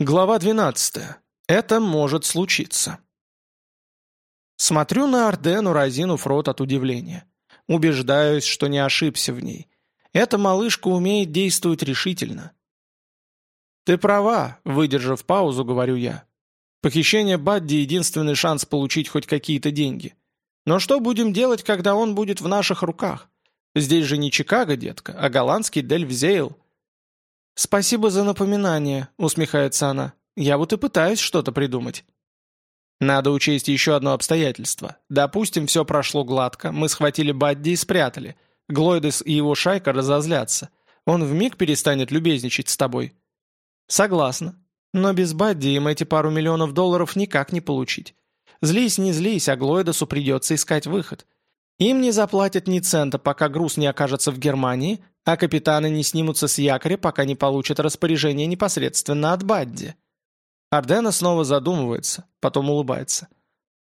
Глава 12. Это может случиться. Смотрю на Ордену, разинув рот от удивления. Убеждаюсь, что не ошибся в ней. Эта малышка умеет действовать решительно. «Ты права», — выдержав паузу, говорю я. «Похищение Бадди — единственный шанс получить хоть какие-то деньги. Но что будем делать, когда он будет в наших руках? Здесь же не Чикаго, детка, а голландский Дельвзейл». «Спасибо за напоминание», — усмехается она. «Я вот и пытаюсь что-то придумать». Надо учесть еще одно обстоятельство. Допустим, все прошло гладко, мы схватили Бадди и спрятали. Глойдес и его шайка разозлятся. Он вмиг перестанет любезничать с тобой. Согласна. Но без Бадди им эти пару миллионов долларов никак не получить. Злись, не злись, а Глойдесу придется искать выход. Им не заплатят ни цента, пока груз не окажется в Германии, а капитаны не снимутся с якоря, пока не получат распоряжение непосредственно от Бадди. Ардена снова задумывается, потом улыбается.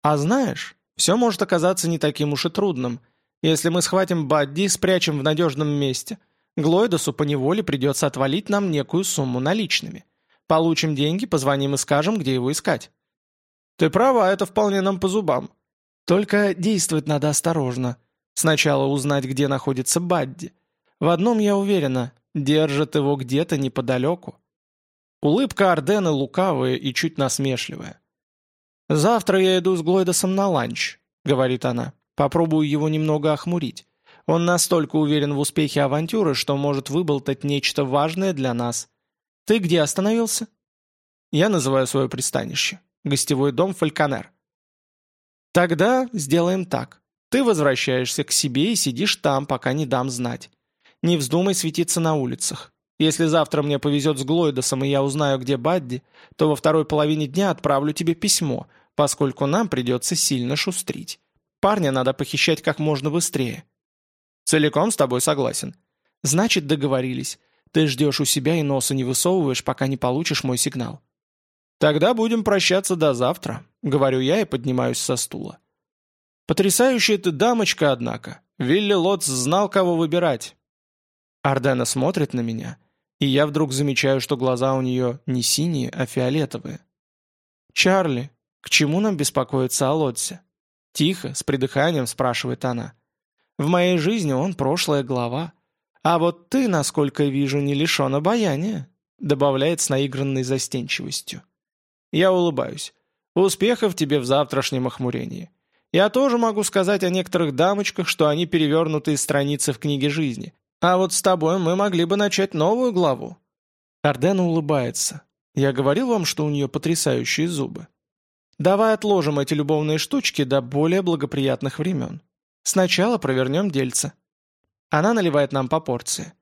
«А знаешь, все может оказаться не таким уж и трудным. Если мы схватим Бадди и спрячем в надежном месте, Глойдосу по неволе придется отвалить нам некую сумму наличными. Получим деньги, позвоним и скажем, где его искать». «Ты права, это вполне нам по зубам. Только действовать надо осторожно. Сначала узнать, где находится Бадди». В одном я уверена, держит его где-то неподалеку. Улыбка Ордена лукавая и чуть насмешливая. «Завтра я иду с Глойдосом на ланч», — говорит она. «Попробую его немного охмурить. Он настолько уверен в успехе авантюры, что может выболтать нечто важное для нас. Ты где остановился?» Я называю свое пристанище. Гостевой дом Фальконер. «Тогда сделаем так. Ты возвращаешься к себе и сидишь там, пока не дам знать не вздумай светиться на улицах. Если завтра мне повезет с Глойдосом, и я узнаю, где Бадди, то во второй половине дня отправлю тебе письмо, поскольку нам придется сильно шустрить. Парня надо похищать как можно быстрее». «Целиком с тобой согласен». «Значит, договорились. Ты ждешь у себя и носа не высовываешь, пока не получишь мой сигнал». «Тогда будем прощаться до завтра», — говорю я и поднимаюсь со стула. «Потрясающая ты дамочка, однако. Вилли Лотс знал, кого выбирать. Ардена смотрит на меня, и я вдруг замечаю, что глаза у нее не синие, а фиолетовые. «Чарли, к чему нам беспокоиться о Лотсе?» Тихо, с придыханием спрашивает она. «В моей жизни он прошлая глава. А вот ты, насколько вижу, не лишен обаяния», добавляет с наигранной застенчивостью. Я улыбаюсь. «Успехов тебе в завтрашнем охмурении. Я тоже могу сказать о некоторых дамочках, что они перевернутые страницы в книге жизни. А вот с тобой мы могли бы начать новую главу». Ардена улыбается. «Я говорил вам, что у нее потрясающие зубы. Давай отложим эти любовные штучки до более благоприятных времен. Сначала провернем дельца». Она наливает нам по порции.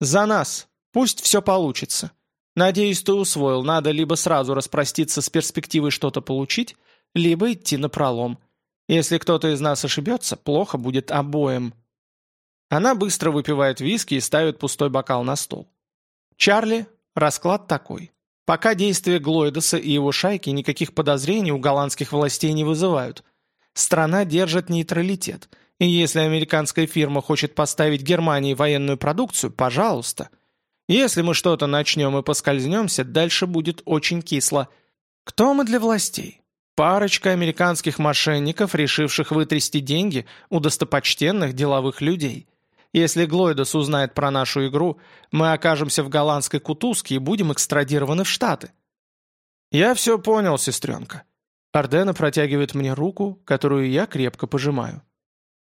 «За нас! Пусть все получится. Надеюсь, ты усвоил, надо либо сразу распроститься с перспективой что-то получить, либо идти на пролом. Если кто-то из нас ошибется, плохо будет обоим». Она быстро выпивает виски и ставит пустой бокал на стол. Чарли, расклад такой. Пока действия Глойдеса и его шайки никаких подозрений у голландских властей не вызывают. Страна держит нейтралитет. И если американская фирма хочет поставить Германии военную продукцию, пожалуйста. Если мы что-то начнем и поскользнемся, дальше будет очень кисло. Кто мы для властей? Парочка американских мошенников, решивших вытрясти деньги у достопочтенных деловых людей – если Глойдос узнает про нашу игру, мы окажемся в голландской кутузке и будем экстрадированы в Штаты». «Я все понял, сестренка». Ардена протягивает мне руку, которую я крепко пожимаю.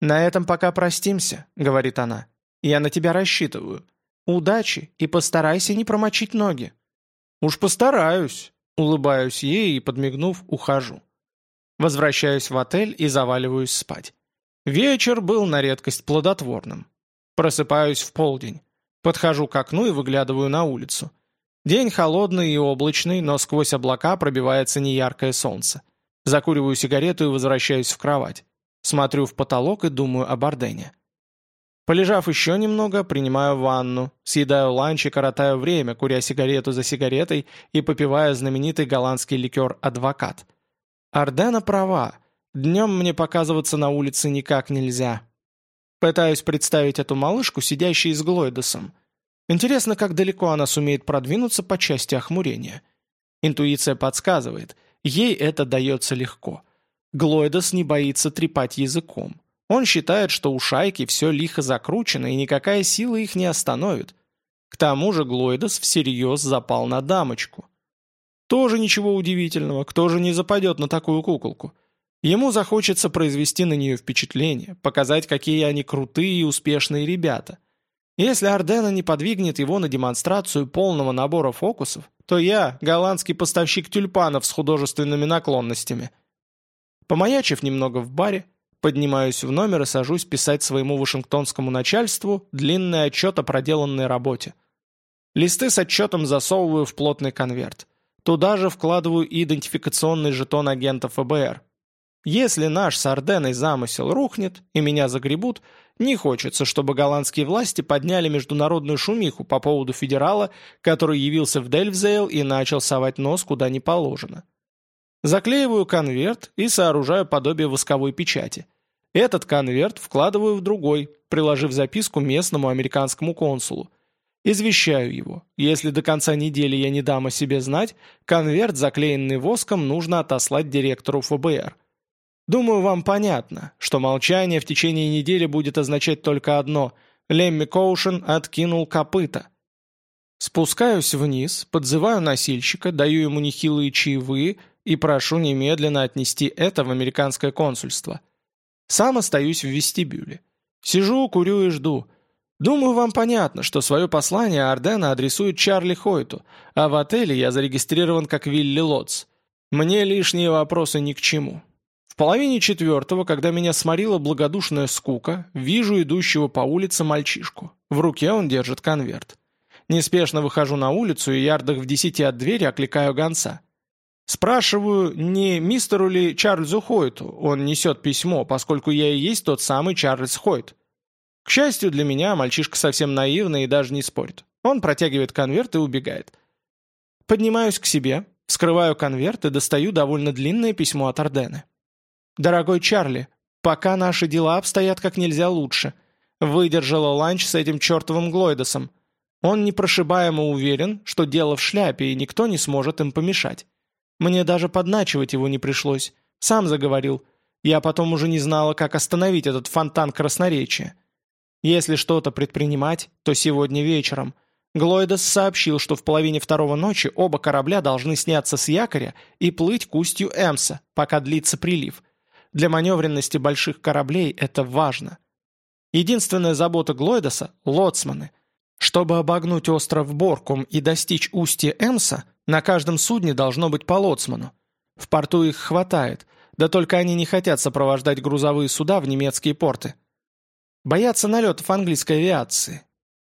«На этом пока простимся», — говорит она. «Я на тебя рассчитываю. Удачи и постарайся не промочить ноги». «Уж постараюсь», — улыбаюсь ей и, подмигнув, ухожу. Возвращаюсь в отель и заваливаюсь спать. Вечер был на редкость плодотворным. Просыпаюсь в полдень. Подхожу к окну и выглядываю на улицу. День холодный и облачный, но сквозь облака пробивается неяркое солнце. Закуриваю сигарету и возвращаюсь в кровать. Смотрю в потолок и думаю о Бардене. Полежав еще немного, принимаю ванну, съедаю ланч и коротаю время, куря сигарету за сигаретой и попивая знаменитый голландский ликер «Адвокат». Ардена права. Днем мне показываться на улице никак нельзя. Пытаюсь представить эту малышку, сидящей с Глойдосом. Интересно, как далеко она сумеет продвинуться по части охмурения. Интуиция подсказывает, ей это дается легко. Глойдос не боится трепать языком. Он считает, что у шайки все лихо закручено, и никакая сила их не остановит. К тому же Глойдос всерьез запал на дамочку. Тоже ничего удивительного, кто же не западет на такую куколку? Ему захочется произвести на нее впечатление, показать, какие они крутые и успешные ребята. Если Ардена не подвигнет его на демонстрацию полного набора фокусов, то я – голландский поставщик тюльпанов с художественными наклонностями. Помаячив немного в баре, поднимаюсь в номер и сажусь писать своему вашингтонскому начальству длинный отчет о проделанной работе. Листы с отчетом засовываю в плотный конверт. Туда же вкладываю идентификационный жетон агента ФБР – если наш с сарденный замысел рухнет и меня загребут, не хочется, чтобы голландские власти подняли международную шумиху по поводу федерала, который явился в Дельвзейл и начал совать нос куда не положено. Заклеиваю конверт и сооружаю подобие восковой печати. Этот конверт вкладываю в другой, приложив записку местному американскому консулу. Извещаю его. Если до конца недели я не дам о себе знать, конверт, заклеенный воском, нужно отослать директору ФБР – Думаю, вам понятно, что молчание в течение недели будет означать только одно – Лемми Коушен откинул копыта. Спускаюсь вниз, подзываю носильщика, даю ему нехилые чаевые и прошу немедленно отнести это в американское консульство. Сам остаюсь в вестибюле. Сижу, курю и жду. Думаю, вам понятно, что свое послание Ардена адресует Чарли Хойту, а в отеле я зарегистрирован как Вилли Лотс. Мне лишние вопросы ни к чему половине четвертого, когда меня сморила благодушная скука, вижу идущего по улице мальчишку. В руке он держит конверт. Неспешно выхожу на улицу и ярдах в десяти от двери окликаю гонца. Спрашиваю, не мистеру ли Чарльзу Хойту он несет письмо, поскольку я и есть тот самый Чарльз Хойт. К счастью для меня, мальчишка совсем наивный и даже не спорит. Он протягивает конверт и убегает. Поднимаюсь к себе, вскрываю конверт и достаю довольно длинное письмо от Ордены. «Дорогой Чарли, пока наши дела обстоят как нельзя лучше. Выдержала ланч с этим чертовым Глойдосом. Он непрошибаемо уверен, что дело в шляпе, и никто не сможет им помешать. Мне даже подначивать его не пришлось. Сам заговорил. Я потом уже не знала, как остановить этот фонтан красноречия. Если что-то предпринимать, то сегодня вечером». Глойдос сообщил, что в половине второго ночи оба корабля должны сняться с якоря и плыть к устью Эмса, пока длится прилив – для маневренности больших кораблей это важно. Единственная забота Глойдоса – лоцманы. Чтобы обогнуть остров Боркум и достичь устья Эмса, на каждом судне должно быть по лоцману. В порту их хватает, да только они не хотят сопровождать грузовые суда в немецкие порты. Боятся налетов английской авиации.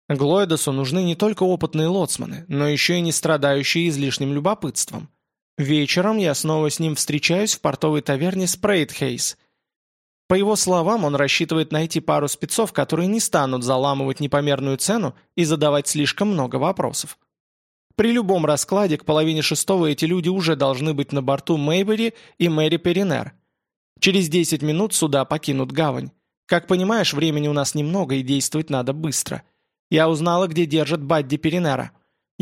Глойдосу нужны не только опытные лоцманы, но еще и не страдающие излишним любопытством – Вечером я снова с ним встречаюсь в портовой таверне «Спрейтхейс». По его словам, он рассчитывает найти пару спецов, которые не станут заламывать непомерную цену и задавать слишком много вопросов. При любом раскладе к половине шестого эти люди уже должны быть на борту Мэйбери и Мэри Перинер. Через 10 минут суда покинут гавань. Как понимаешь, времени у нас немного и действовать надо быстро. Я узнала, где держат Бадди Перинера.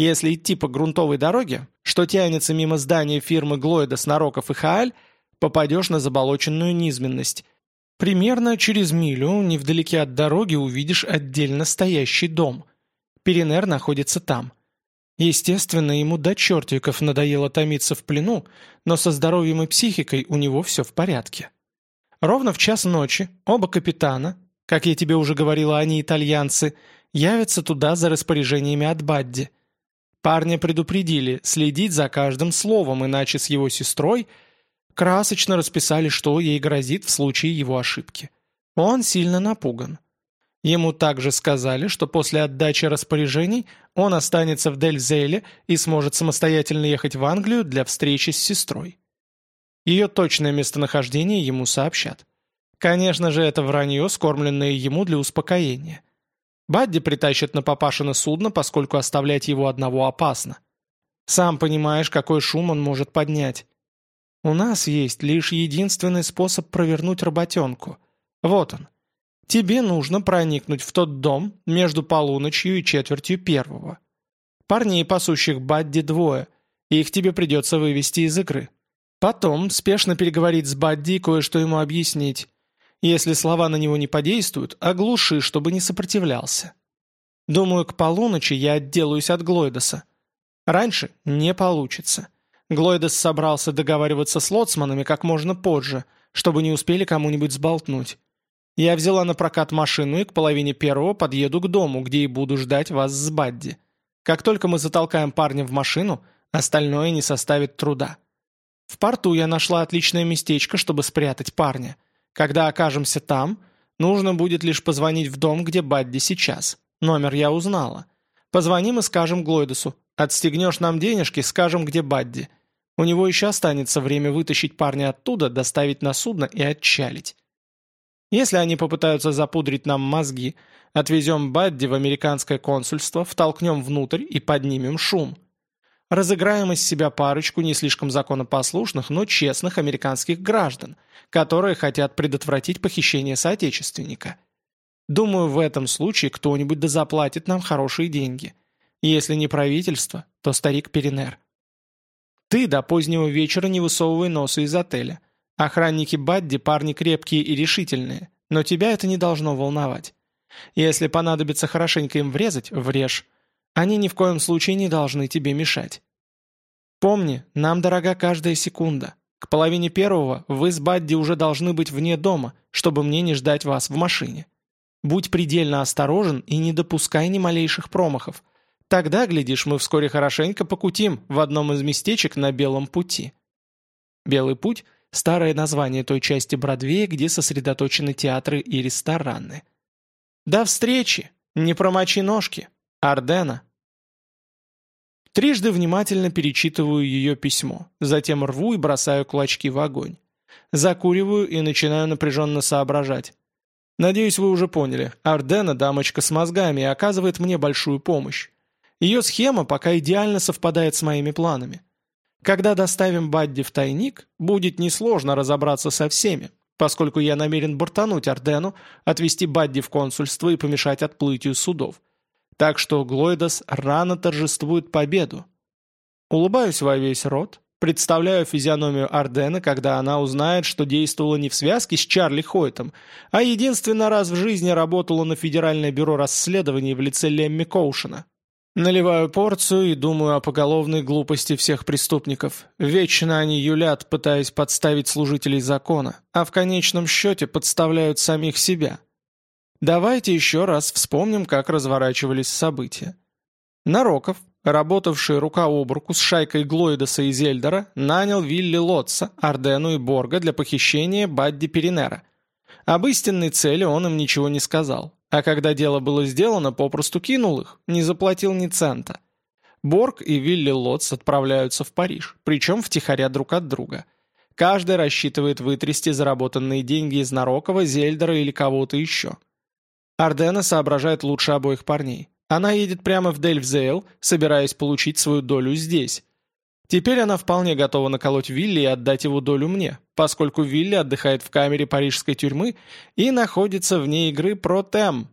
Если идти по грунтовой дороге, что тянется мимо здания фирмы Глойда, Снороков и Хааль, попадешь на заболоченную низменность. Примерно через милю, невдалеке от дороги, увидишь отдельно стоящий дом. Перенер находится там. Естественно, ему до чертиков надоело томиться в плену, но со здоровьем и психикой у него все в порядке. Ровно в час ночи оба капитана, как я тебе уже говорила, они итальянцы, явятся туда за распоряжениями от Бадди – Парня предупредили следить за каждым словом, иначе с его сестрой красочно расписали, что ей грозит в случае его ошибки. Он сильно напуган. Ему также сказали, что после отдачи распоряжений он останется в Дельзеле и сможет самостоятельно ехать в Англию для встречи с сестрой. Ее точное местонахождение ему сообщат. Конечно же, это вранье, скормленное ему для успокоения – Бадди притащит на папашино судно, поскольку оставлять его одного опасно. Сам понимаешь, какой шум он может поднять. У нас есть лишь единственный способ провернуть работенку. Вот он. Тебе нужно проникнуть в тот дом между полуночью и четвертью первого. Парней, пасущих Бадди, двое. Их тебе придется вывести из игры. Потом спешно переговорить с Бадди и кое-что ему объяснить. Если слова на него не подействуют, оглуши, чтобы не сопротивлялся. Думаю, к полуночи я отделаюсь от Глойдоса. Раньше не получится. Глойдос собрался договариваться с лоцманами как можно позже, чтобы не успели кому-нибудь сболтнуть. Я взяла на прокат машину и к половине первого подъеду к дому, где и буду ждать вас с Бадди. Как только мы затолкаем парня в машину, остальное не составит труда. В порту я нашла отличное местечко, чтобы спрятать парня – когда окажемся там, нужно будет лишь позвонить в дом, где Бадди сейчас. Номер я узнала. Позвоним и скажем Глойдесу. Отстегнешь нам денежки, скажем, где Бадди. У него еще останется время вытащить парня оттуда, доставить на судно и отчалить. Если они попытаются запудрить нам мозги, отвезем Бадди в американское консульство, втолкнем внутрь и поднимем шум разыграем из себя парочку не слишком законопослушных, но честных американских граждан, которые хотят предотвратить похищение соотечественника. Думаю, в этом случае кто-нибудь дозаплатит нам хорошие деньги. Если не правительство, то старик Перенер. Ты до позднего вечера не высовывай носа из отеля. Охранники Бадди парни крепкие и решительные, но тебя это не должно волновать. Если понадобится хорошенько им врезать, врежь. Они ни в коем случае не должны тебе мешать. Помни, нам дорога каждая секунда. К половине первого вы с Бадди уже должны быть вне дома, чтобы мне не ждать вас в машине. Будь предельно осторожен и не допускай ни малейших промахов. Тогда, глядишь, мы вскоре хорошенько покутим в одном из местечек на Белом пути. Белый путь – старое название той части Бродвея, где сосредоточены театры и рестораны. До встречи! Не промочи ножки! Ардена. Трижды внимательно перечитываю ее письмо, затем рву и бросаю клочки в огонь. Закуриваю и начинаю напряженно соображать. Надеюсь, вы уже поняли. Ардена – дамочка с мозгами оказывает мне большую помощь. Ее схема пока идеально совпадает с моими планами. Когда доставим Бадди в тайник, будет несложно разобраться со всеми, поскольку я намерен бортануть Ардену, отвезти Бадди в консульство и помешать отплытию судов – так что Глойдас рано торжествует победу. Улыбаюсь во весь рот, представляю физиономию Ардена, когда она узнает, что действовала не в связке с Чарли Хойтом, а единственный раз в жизни работала на Федеральное бюро расследований в лице Лемми Коушена. Наливаю порцию и думаю о поголовной глупости всех преступников. Вечно они юлят, пытаясь подставить служителей закона, а в конечном счете подставляют самих себя. Давайте еще раз вспомним, как разворачивались события. Нароков, работавший рука об руку с шайкой Глоидаса и Зельдера, нанял Вилли Лотца, Ордену и Борга для похищения Бадди Перенера. Об истинной цели он им ничего не сказал, а когда дело было сделано, попросту кинул их, не заплатил ни цента. Борг и Вилли Лотц отправляются в Париж, причем втихаря друг от друга. Каждый рассчитывает вытрясти заработанные деньги из Нарокова, Зельдера или кого-то еще – Ардена соображает лучше обоих парней. Она едет прямо в Дельфзейл, собираясь получить свою долю здесь. Теперь она вполне готова наколоть Вилли и отдать его долю мне, поскольку Вилли отдыхает в камере парижской тюрьмы и находится вне игры Протем.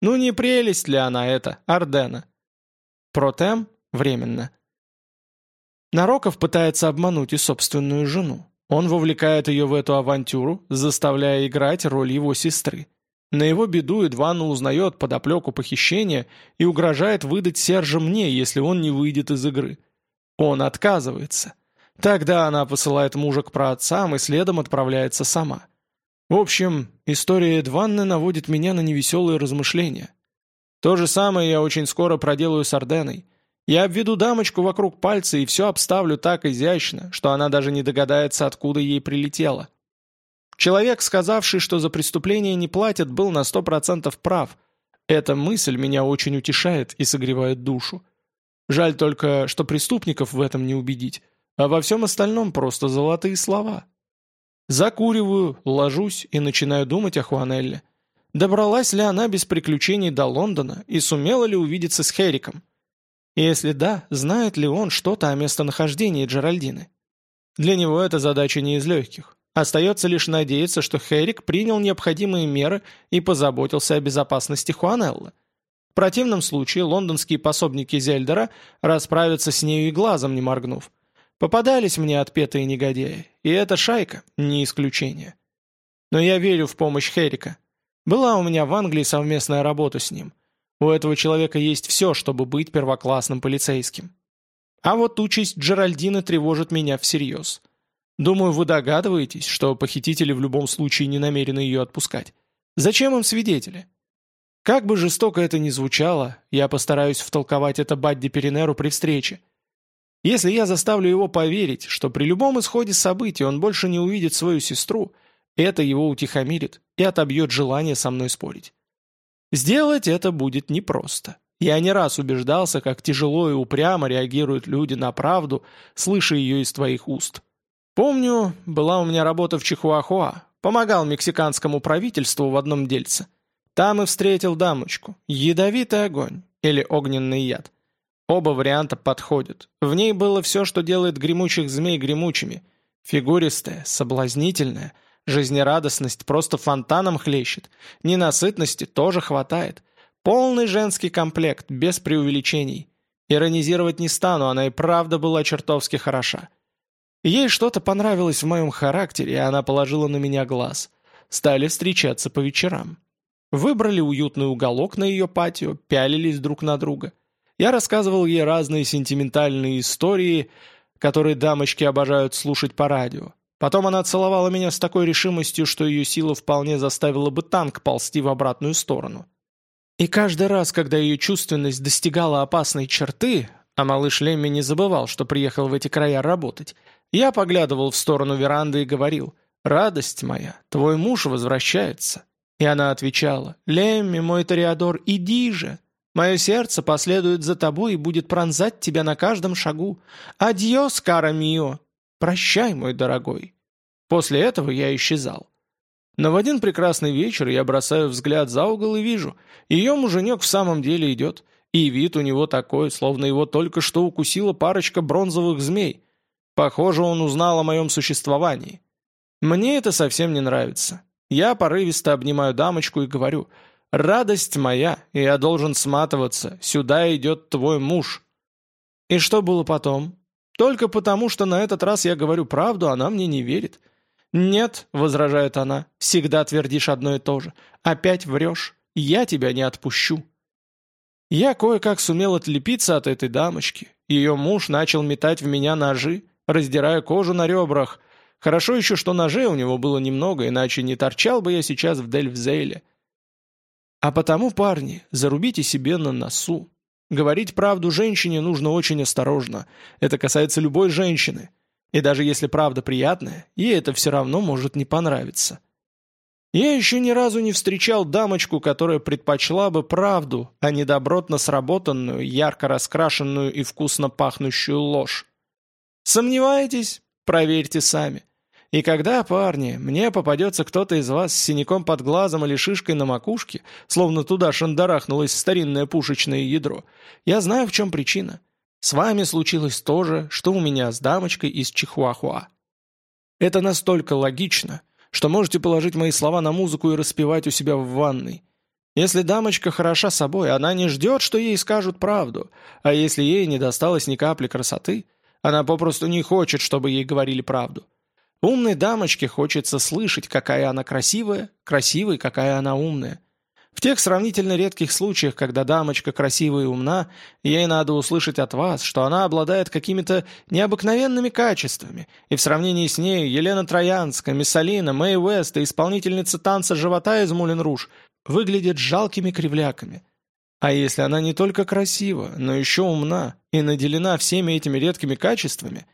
Ну не прелесть ли она это, Ардена? Протем временно. Нароков пытается обмануть и собственную жену. Он вовлекает ее в эту авантюру, заставляя играть роль его сестры. На его беду Эдвана узнает подоплеку похищения и угрожает выдать Сержа мне, если он не выйдет из игры. Он отказывается. Тогда она посылает мужа к праотцам и следом отправляется сама. В общем, история Эдванны наводит меня на невеселые размышления. То же самое я очень скоро проделаю с Орденой. Я обведу дамочку вокруг пальца и все обставлю так изящно, что она даже не догадается, откуда ей прилетело. Человек, сказавший, что за преступление не платят, был на сто процентов прав. Эта мысль меня очень утешает и согревает душу. Жаль только, что преступников в этом не убедить, а во всем остальном просто золотые слова. Закуриваю, ложусь и начинаю думать о Хуанелле. Добралась ли она без приключений до Лондона и сумела ли увидеться с Хериком? Если да, знает ли он что-то о местонахождении Джеральдины? Для него эта задача не из легких. Остается лишь надеяться, что Херик принял необходимые меры и позаботился о безопасности Хуанеллы. В противном случае лондонские пособники Зельдера расправятся с нею и глазом не моргнув. Попадались мне отпетые негодяи, и эта шайка не исключение. Но я верю в помощь Херика. Была у меня в Англии совместная работа с ним. У этого человека есть все, чтобы быть первоклассным полицейским. А вот участь Джеральдина тревожит меня всерьез. Думаю, вы догадываетесь, что похитители в любом случае не намерены ее отпускать. Зачем им свидетели? Как бы жестоко это ни звучало, я постараюсь втолковать это Бадди Перенеру при встрече. Если я заставлю его поверить, что при любом исходе событий он больше не увидит свою сестру, это его утихомирит и отобьет желание со мной спорить. Сделать это будет непросто. Я не раз убеждался, как тяжело и упрямо реагируют люди на правду, слыша ее из твоих уст. Помню, была у меня работа в Чихуахуа. Помогал мексиканскому правительству в одном дельце. Там и встретил дамочку. Ядовитый огонь или огненный яд. Оба варианта подходят. В ней было все, что делает гремучих змей гремучими. Фигуристая, соблазнительная, жизнерадостность просто фонтаном хлещет. Ненасытности тоже хватает. Полный женский комплект, без преувеличений. Иронизировать не стану, она и правда была чертовски хороша. Ей что-то понравилось в моем характере, и она положила на меня глаз. Стали встречаться по вечерам. Выбрали уютный уголок на ее патио, пялились друг на друга. Я рассказывал ей разные сентиментальные истории, которые дамочки обожают слушать по радио. Потом она целовала меня с такой решимостью, что ее сила вполне заставила бы танк ползти в обратную сторону. И каждый раз, когда ее чувственность достигала опасной черты, а малыш Лемми не забывал, что приехал в эти края работать. Я поглядывал в сторону веранды и говорил, «Радость моя, твой муж возвращается». И она отвечала, «Лемми, мой Ториадор, иди же! Мое сердце последует за тобой и будет пронзать тебя на каждом шагу. Адьё, скара мио! Прощай, мой дорогой!» После этого я исчезал. Но в один прекрасный вечер я бросаю взгляд за угол и вижу, ее муженек в самом деле идет – и вид у него такой, словно его только что укусила парочка бронзовых змей. Похоже, он узнал о моем существовании. Мне это совсем не нравится. Я порывисто обнимаю дамочку и говорю, «Радость моя, и я должен сматываться, сюда идет твой муж». И что было потом? Только потому, что на этот раз я говорю правду, она мне не верит. «Нет», — возражает она, — «всегда твердишь одно и то же. Опять врешь. Я тебя не отпущу». Я кое-как сумел отлепиться от этой дамочки. Ее муж начал метать в меня ножи, раздирая кожу на ребрах. Хорошо еще, что ножей у него было немного, иначе не торчал бы я сейчас в Дельфзейле. А потому, парни, зарубите себе на носу. Говорить правду женщине нужно очень осторожно. Это касается любой женщины. И даже если правда приятная, ей это все равно может не понравиться. Я еще ни разу не встречал дамочку, которая предпочла бы правду, а не добротно сработанную, ярко раскрашенную и вкусно пахнущую ложь. Сомневаетесь? Проверьте сами. И когда, парни, мне попадется кто-то из вас с синяком под глазом или шишкой на макушке, словно туда шандарахнулось старинное пушечное ядро, я знаю, в чем причина. С вами случилось то же, что у меня с дамочкой из Чихуахуа. Это настолько логично, что можете положить мои слова на музыку и распевать у себя в ванной. Если дамочка хороша собой, она не ждет, что ей скажут правду, а если ей не досталось ни капли красоты, она попросту не хочет, чтобы ей говорили правду. Умной дамочке хочется слышать, какая она красивая, красивой, какая она умная. В тех сравнительно редких случаях, когда дамочка красива и умна, ей надо услышать от вас, что она обладает какими-то необыкновенными качествами, и в сравнении с ней Елена Троянская, Миссалина, Мэй Уэст и исполнительница танца живота из Мулен Руж выглядят жалкими кривляками. А если она не только красива, но еще умна и наделена всеми этими редкими качествами,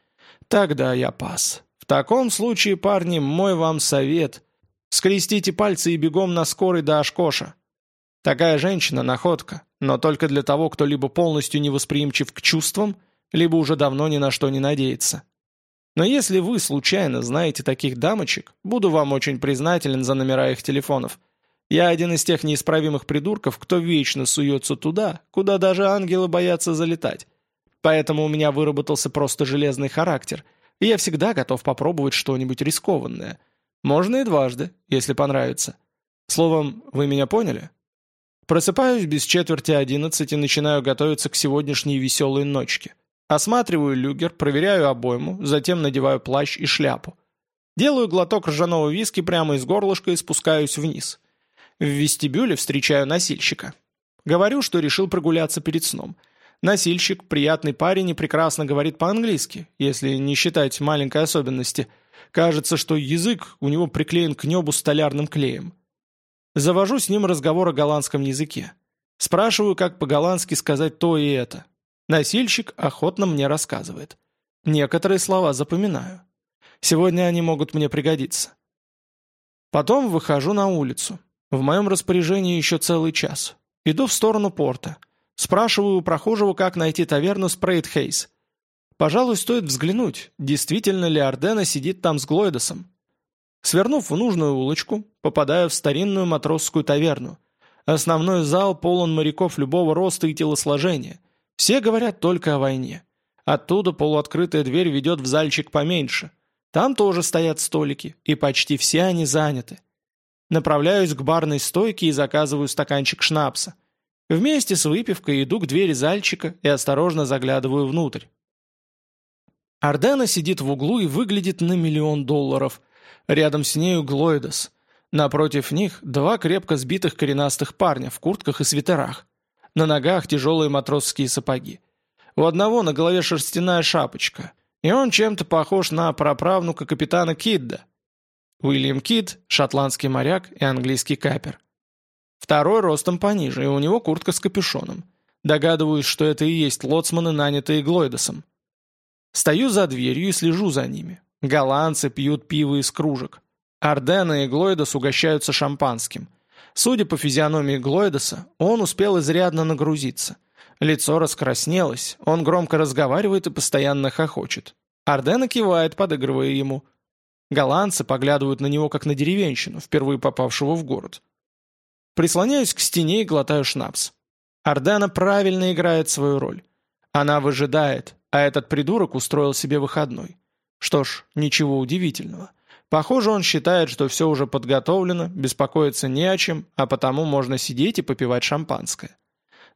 тогда я пас. В таком случае, парни, мой вам совет – Скрестите пальцы и бегом на скорой до Ашкоша. Такая женщина – находка, но только для того, кто либо полностью невосприимчив к чувствам, либо уже давно ни на что не надеется. Но если вы случайно знаете таких дамочек, буду вам очень признателен за номера их телефонов. Я один из тех неисправимых придурков, кто вечно суется туда, куда даже ангелы боятся залетать. Поэтому у меня выработался просто железный характер, и я всегда готов попробовать что-нибудь рискованное. Можно и дважды, если понравится. Словом, вы меня поняли? Просыпаюсь без четверти одиннадцати, начинаю готовиться к сегодняшней веселой ночке. Осматриваю люгер, проверяю обойму, затем надеваю плащ и шляпу. Делаю глоток ржаного виски прямо из горлышка и спускаюсь вниз. В вестибюле встречаю носильщика. Говорю, что решил прогуляться перед сном. Носильщик, приятный парень и прекрасно говорит по-английски, если не считать маленькой особенности. Кажется, что язык у него приклеен к небу столярным клеем. Завожу с ним разговор о голландском языке. Спрашиваю, как по-голландски сказать то и это. Носильщик охотно мне рассказывает. Некоторые слова запоминаю. Сегодня они могут мне пригодиться. Потом выхожу на улицу. В моем распоряжении еще целый час. Иду в сторону порта. Спрашиваю у прохожего, как найти таверну Спрейтхейс. Пожалуй, стоит взглянуть, действительно ли Ордена сидит там с Глойдосом. Свернув в нужную улочку, попадаю в старинную матросскую таверну. Основной зал полон моряков любого роста и телосложения. Все говорят только о войне. Оттуда полуоткрытая дверь ведет в зальчик поменьше. Там тоже стоят столики, и почти все они заняты. Направляюсь к барной стойке и заказываю стаканчик шнапса. Вместе с выпивкой иду к двери зальчика и осторожно заглядываю внутрь. Ордена сидит в углу и выглядит на миллион долларов – Рядом с нею Глоидас. Напротив них два крепко сбитых коренастых парня в куртках и свитерах. На ногах тяжелые матросские сапоги. У одного на голове шерстяная шапочка, и он чем-то похож на праправнука капитана Кидда. Уильям Кид – шотландский моряк и английский капер. Второй ростом пониже, и у него куртка с капюшоном. Догадываюсь, что это и есть лоцманы, нанятые Глойдосом. Стою за дверью и слежу за ними. Голландцы пьют пиво из кружек. Ордена и Глойдос угощаются шампанским. Судя по физиономии Глойдоса, он успел изрядно нагрузиться. Лицо раскраснелось, он громко разговаривает и постоянно хохочет. Ордена кивает, подыгрывая ему. Голландцы поглядывают на него, как на деревенщину, впервые попавшего в город. Прислоняюсь к стене и глотаю шнапс. Ордена правильно играет свою роль. Она выжидает, а этот придурок устроил себе выходной. Что ж, ничего удивительного. Похоже, он считает, что все уже подготовлено, беспокоиться не о чем, а потому можно сидеть и попивать шампанское.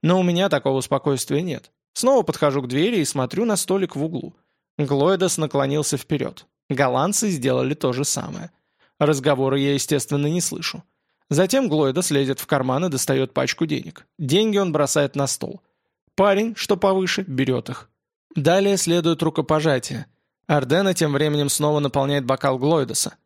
Но у меня такого спокойствия нет. Снова подхожу к двери и смотрю на столик в углу. Глойдос наклонился вперед. Голландцы сделали то же самое. Разговоры я, естественно, не слышу. Затем Глойдос лезет в карман и достает пачку денег. Деньги он бросает на стол. Парень, что повыше, берет их. Далее следует рукопожатие – Ордена тем временем снова наполняет бокал Глойдоса.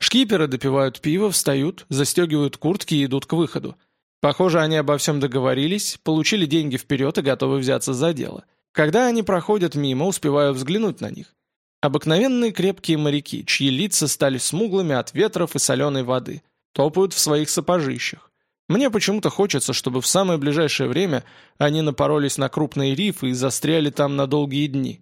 Шкиперы допивают пиво, встают, застегивают куртки и идут к выходу. Похоже, они обо всем договорились, получили деньги вперед и готовы взяться за дело. Когда они проходят мимо, успеваю взглянуть на них. Обыкновенные крепкие моряки, чьи лица стали смуглыми от ветров и соленой воды, топают в своих сапожищах. Мне почему-то хочется, чтобы в самое ближайшее время они напоролись на крупные рифы и застряли там на долгие дни.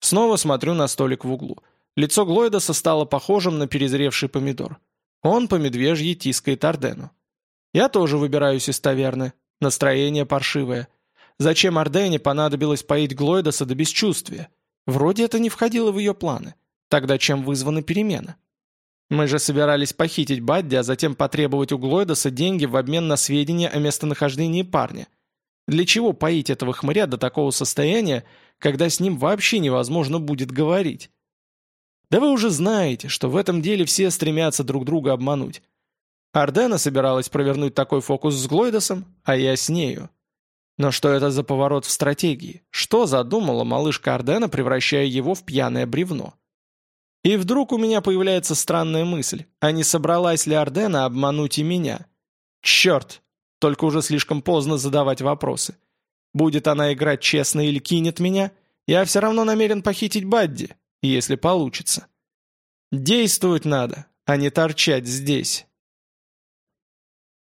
Снова смотрю на столик в углу. Лицо Глойдоса стало похожим на перезревший помидор. Он по медвежьи тискает Ордену. Я тоже выбираюсь из таверны. Настроение паршивое. Зачем Ордене понадобилось поить Глойдоса до бесчувствия? Вроде это не входило в ее планы. Тогда чем вызвана перемена? Мы же собирались похитить Бадди, а затем потребовать у Глойдоса деньги в обмен на сведения о местонахождении парня. Для чего поить этого хмыря до такого состояния, когда с ним вообще невозможно будет говорить. Да вы уже знаете, что в этом деле все стремятся друг друга обмануть. Ардена собиралась провернуть такой фокус с Глойдосом, а я с нею. Но что это за поворот в стратегии? Что задумала малышка Ардена, превращая его в пьяное бревно? И вдруг у меня появляется странная мысль, а не собралась ли Ардена обмануть и меня? Черт! Только уже слишком поздно задавать вопросы. Будет она играть честно или кинет меня, я все равно намерен похитить Бадди, если получится. Действовать надо, а не торчать здесь.